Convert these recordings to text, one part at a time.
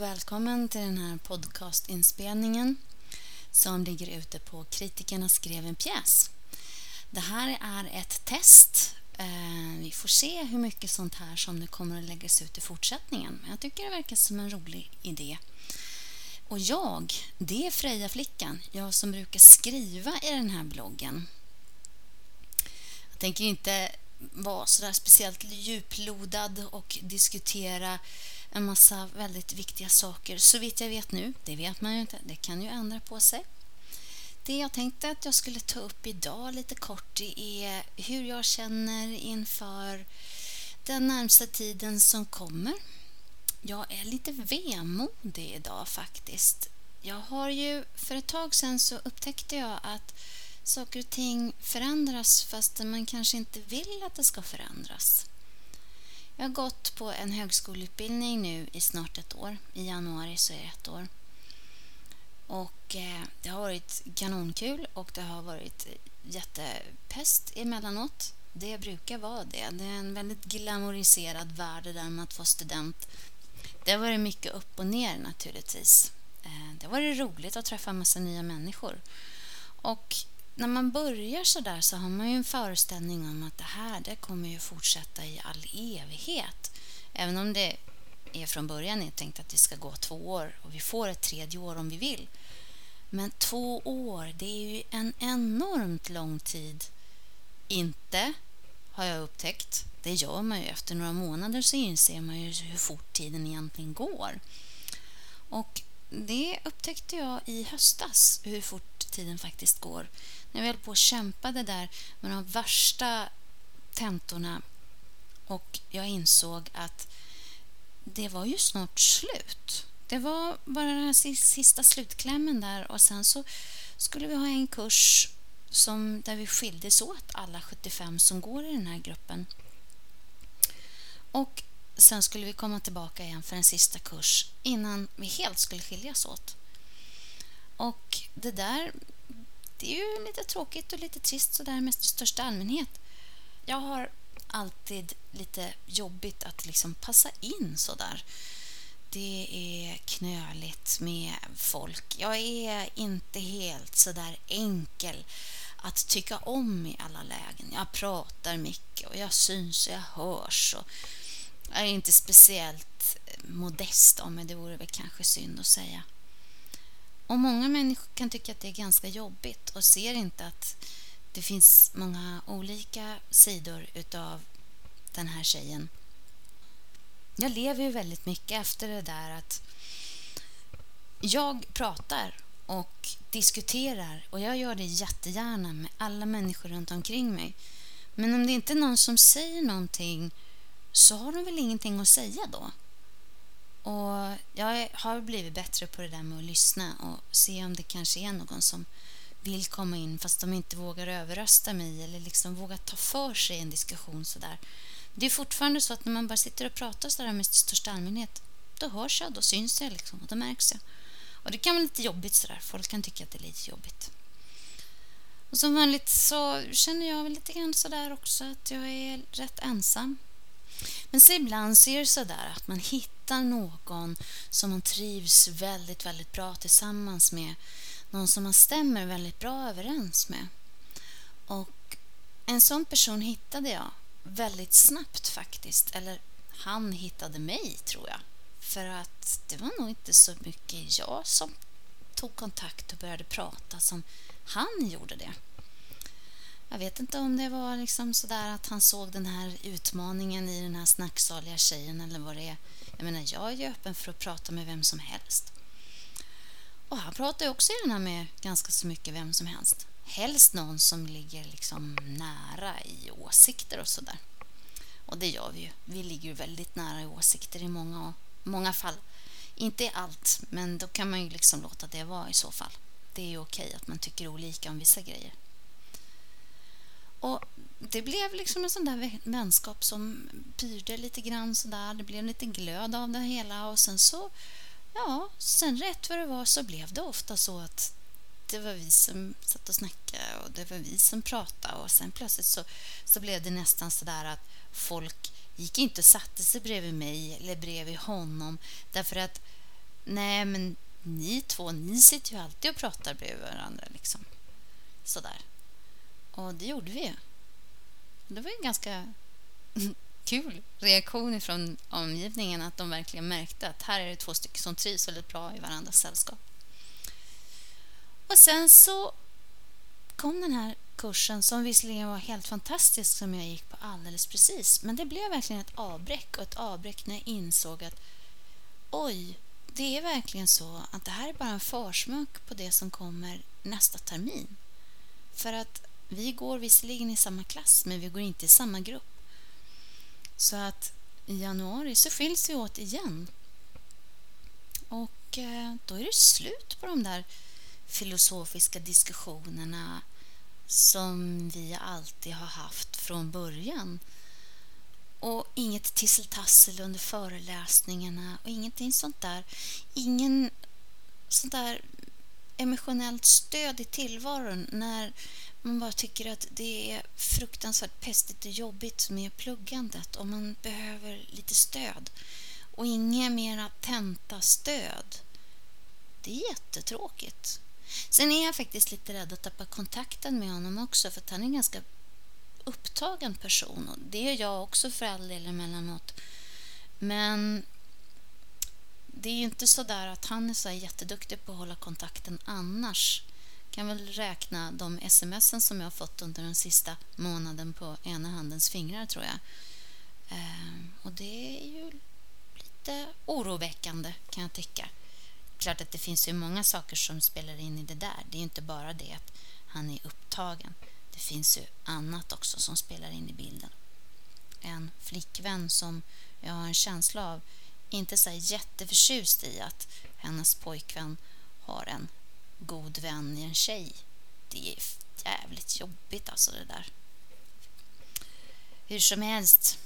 och välkommen till den här podcastinspelningen som ligger ute på Kritikerna skrev en pjäs. Det här är ett test. Eh, vi får se hur mycket sånt här som det kommer att läggas ut i fortsättningen. Men jag tycker det verkar som en rolig idé. Och jag, det är Freja Flickan, jag som brukar skriva i den här bloggen. Jag tänker inte vara sådär speciellt djuplodad och diskutera en massa väldigt viktiga saker. Så vitt jag vet nu, det vet man ju inte, det kan ju ändra på sig. Det jag tänkte att jag skulle ta upp idag lite kort är hur jag känner inför den närmsta tiden som kommer. Jag är lite vemodig idag faktiskt. Jag har ju, för ett tag sedan så upptäckte jag att saker och ting förändras fast man kanske inte vill att det ska förändras. Jag har gått på en högskoleutbildning nu i snart ett år. I januari så är det ett år. Och eh, det har varit kanonkul och det har varit jättepest emellanåt. Det brukar vara det. Det är en väldigt glamoriserad värld det där med att vara student. Det har varit mycket upp och ner naturligtvis. Eh, det har varit roligt att träffa en massa nya människor. Och när man börjar så där så har man ju en föreställning om att det här det kommer ju fortsätta i all evighet. Även om det är från början är tänkt att vi ska gå två år och vi får ett tredje år om vi vill. Men två år, det är ju en enormt lång tid. Inte, har jag upptäckt. Det gör man ju. Efter några månader så inser man ju hur fort tiden egentligen går. Och det upptäckte jag i höstas, hur fort tiden faktiskt går. När vi höll på och kämpade där med de värsta tentorna och jag insåg att det var ju snart slut. Det var bara den här sista slutklämmen där och sen så skulle vi ha en kurs som, där vi skildes åt, alla 75 som går i den här gruppen. Och sen skulle vi komma tillbaka igen för en sista kurs innan vi helt skulle skiljas åt. Och det där, det är ju lite tråkigt och lite trist sådär mest i största allmänhet. Jag har alltid lite jobbigt att liksom passa in sådär. Det är knöligt med folk. Jag är inte helt sådär enkel att tycka om i alla lägen. Jag pratar mycket och jag syns och jag hörs. Och jag är inte speciellt modest om mig, det vore väl kanske synd att säga. Och många människor kan tycka att det är ganska jobbigt och ser inte att det finns många olika sidor utav den här tjejen. Jag lever ju väldigt mycket efter det där att jag pratar och diskuterar och jag gör det jättegärna med alla människor runt omkring mig. Men om det inte är någon som säger någonting så har de väl ingenting att säga då. Och jag har blivit bättre på det där med att lyssna och se om det kanske är någon som vill komma in fast de inte vågar överrösta mig eller liksom vågar ta för sig en diskussion sådär. Det är fortfarande så att när man bara sitter och pratar sådär med största allmänhet då hörs jag, då syns jag liksom och då märks jag. Och det kan vara lite jobbigt sådär. Folk kan tycka att det är lite jobbigt. Och som vanligt så känner jag väl lite grann sådär också att jag är rätt ensam. Men så ibland så är det sådär att man hittar någon som man trivs väldigt, väldigt bra tillsammans med. Någon som man stämmer väldigt bra överens med. Och en sån person hittade jag väldigt snabbt faktiskt. Eller han hittade mig, tror jag. För att det var nog inte så mycket jag som tog kontakt och började prata som han gjorde det. Jag vet inte om det var liksom sådär att han såg den här utmaningen i den här snacksaliga tjejen eller vad det är. Jag menar, jag är ju öppen för att prata med vem som helst. Och han pratar ju också gärna med ganska så mycket vem som helst. Helst någon som ligger liksom nära i åsikter och sådär. Och det gör vi ju. Vi ligger ju väldigt nära i åsikter i många, många fall. Inte i allt, men då kan man ju liksom låta det vara i så fall. Det är ju okej att man tycker olika om vissa grejer. Och det blev liksom en sån där vänskap som pyrde lite grann sådär. Det blev lite glöd av det hela och sen så, ja, sen rätt vad det var så blev det ofta så att det var vi som satt och snackade och det var vi som pratade och sen plötsligt så, så blev det nästan sådär att folk gick inte och satte sig bredvid mig eller bredvid honom därför att nej men ni två, ni sitter ju alltid och pratar bredvid varandra liksom. Sådär. Och det gjorde vi. Det var ju ganska kul reaktion från omgivningen att de verkligen märkte att här är det två stycken som trivs väldigt bra i varandras sällskap. Och sen så kom den här kursen som visserligen var helt fantastisk som jag gick på alldeles precis. Men det blev verkligen ett avbräck och ett avbräck när jag insåg att oj, det är verkligen så att det här är bara en försmak på det som kommer nästa termin. För att vi går visserligen i samma klass, men vi går inte i samma grupp. Så att i januari så skiljs vi åt igen. Och eh, då är det slut på de där filosofiska diskussionerna som vi alltid har haft från början. Och inget tisseltassel under föreläsningarna och ingenting sånt där. Ingen sånt där emotionellt stöd i tillvaron när man bara tycker att det är fruktansvärt pestigt och jobbigt med pluggandet och man behöver lite stöd. Och inget mera tentastöd. Det är jättetråkigt. Sen är jag faktiskt lite rädd att tappa kontakten med honom också för att han är en ganska upptagen person och det är jag också för all del emellanåt. Men det är ju inte så där att han är så jätteduktig på att hålla kontakten annars kan väl räkna de sms som jag har fått under den sista månaden på ena handens fingrar tror jag. Eh, och det är ju lite oroväckande kan jag tycka klart att det finns ju många saker som spelar in i det där. Det är ju inte bara det att han är upptagen. Det finns ju annat också som spelar in i bilden. En flickvän som jag har en känsla av inte så jätteförtjust i att hennes pojkvän har en god vän i en tjej. Det är jävligt jobbigt alltså det där. Hur som helst,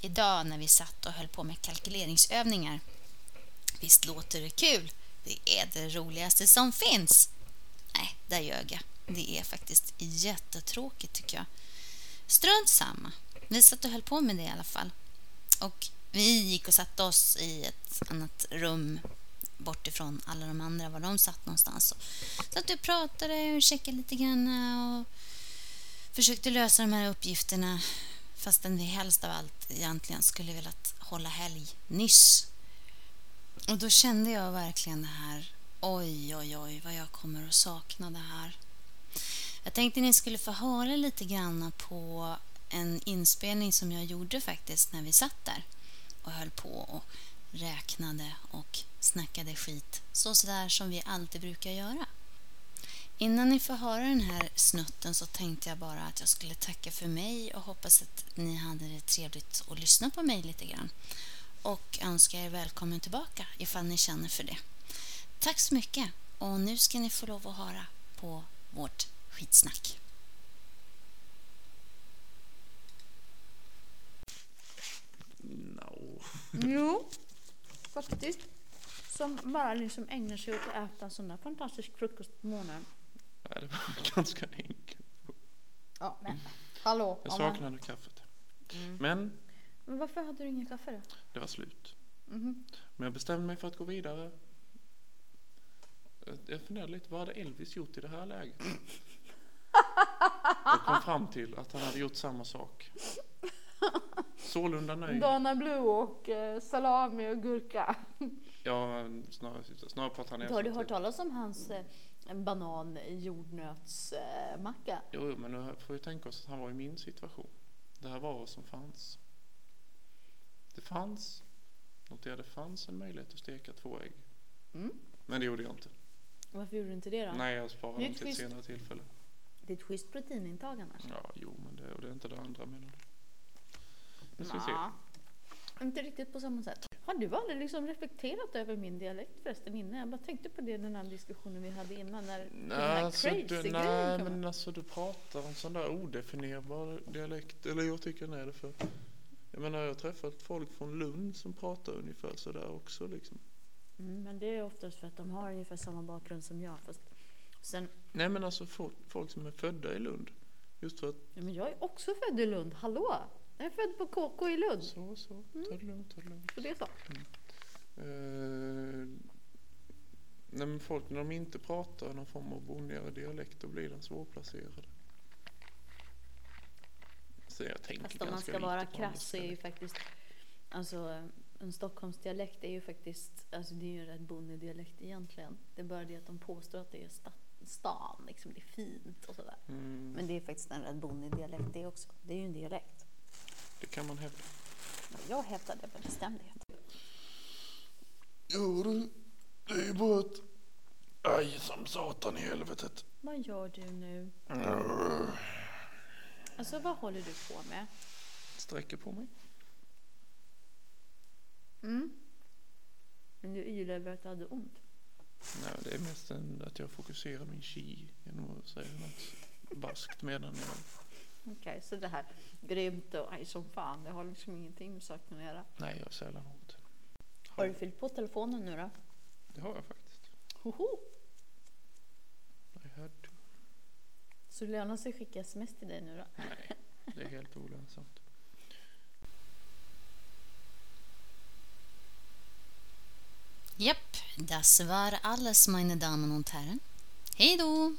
idag när vi satt och höll på med kalkyleringsövningar Visst låter det kul? Det är det roligaste som finns. Nej, där ljög jag. Det är faktiskt jättetråkigt tycker jag. Strunt samma. Vi satt och höll på med det i alla fall. Och vi gick och satte oss i ett annat rum bort ifrån alla de andra, var de satt någonstans. Så att du pratade och checkade lite grann och försökte lösa de här uppgifterna fastän vi helst av allt egentligen skulle velat hålla helg nyss. Och då kände jag verkligen det här. Oj, oj, oj, vad jag kommer att sakna det här. Jag tänkte ni skulle få höra lite grann på en inspelning som jag gjorde faktiskt när vi satt där och höll på och räknade och snackade skit så där som vi alltid brukar göra. Innan ni får höra den här snutten så tänkte jag bara att jag skulle tacka för mig och hoppas att ni hade det trevligt att lyssna på mig lite grann och önskar er välkommen tillbaka ifall ni känner för det. Tack så mycket och nu ska ni få lov att höra på vårt skitsnack. No. Jo, faktiskt. Som bara liksom ägnar sig åt att äta sån där fantastisk frukost på morgonen. Ja, det var ganska enkelt. Ja, men hallå. Jag saknade kaffet. Mm. Men Men varför hade du ingen kaffe då? det var slut. Mhm. Men jag bestämde mig för att gå vidare. Jag funderade lite, vad hade Elvis gjort i det här läget? Jag kom fram till att han hade gjort samma sak. Sålunda nöjd. Dana Blue och eh, salami och gurka. Ja, snarare, snarare på att han Har du hört talas om hans eh, banan jordnötsmacka? Eh? Jo, jo, men nu får vi tänka oss att han var i min situation. Det här var vad som fanns. Det fanns, notera det fanns en möjlighet att steka två ägg. Mm. Men det gjorde jag inte. Varför gjorde du inte det då? Nej, jag sparade dem till ett senare tillfälle. Det är ett schysst proteinintag annars. Ja, jo, men det, och det är inte det andra menar du? Nu ska vi se. Inte riktigt på samma sätt. Har du aldrig liksom reflekterat över min dialekt förresten innan? Jag bara tänkte på det den här diskussionen vi hade innan när Nej, alltså, du, nej men alltså du pratar om sån där odefinierbar dialekt. Eller jag tycker den är det för. Jag menar jag har träffat folk från Lund som pratar ungefär sådär också liksom. Mm, men det är oftast för att de har ungefär samma bakgrund som jag. Fast sen, Nej men alltså folk, folk som är födda i Lund. Just för att ja, men jag är också född i Lund, hallå! Jag är född på KK i Lund. så, så, Mm. ta det lugnt, ta det lugnt. Så det är så. Eh, Nej, men folk när de inte pratar någon form av bonnigare dialekt då blir den svårplacerade. Så jag tänker Fast om man ganska ska vara krass så är ju faktiskt, alltså en Stockholmsdialekt är ju faktiskt, alltså det är ju en rätt bonnig dialekt egentligen. Det är bara det att de påstår att det är sta, stan, liksom det är fint och sådär. Mm, Men det är faktiskt en rätt bonnig dialekt det också. Det är ju en dialekt. Det kan man hävda. Jag hävdar det med bestämdhet. Jo du, det är ju bara ett... Aj som satan i helvetet. Vad gör du nu? Alltså vad håller du på med? Sträcker på mig. Mm. Men du ylar över att du hade ont. Nej, det är mest en, att jag fokuserar min chi genom att säga något baskt medan jag... Okej, så det här grymt och aj som fan, det har liksom ingenting med saken att göra. Nej, jag har sällan ont. Har du fyllt på telefonen nu då? Det har jag faktiskt. Hoho! I had to. Så det lönar sig att skicka sms till dig nu då? Nej, det är helt olönsamt. Japp, das war alles meine Damen und Herren. Hej då!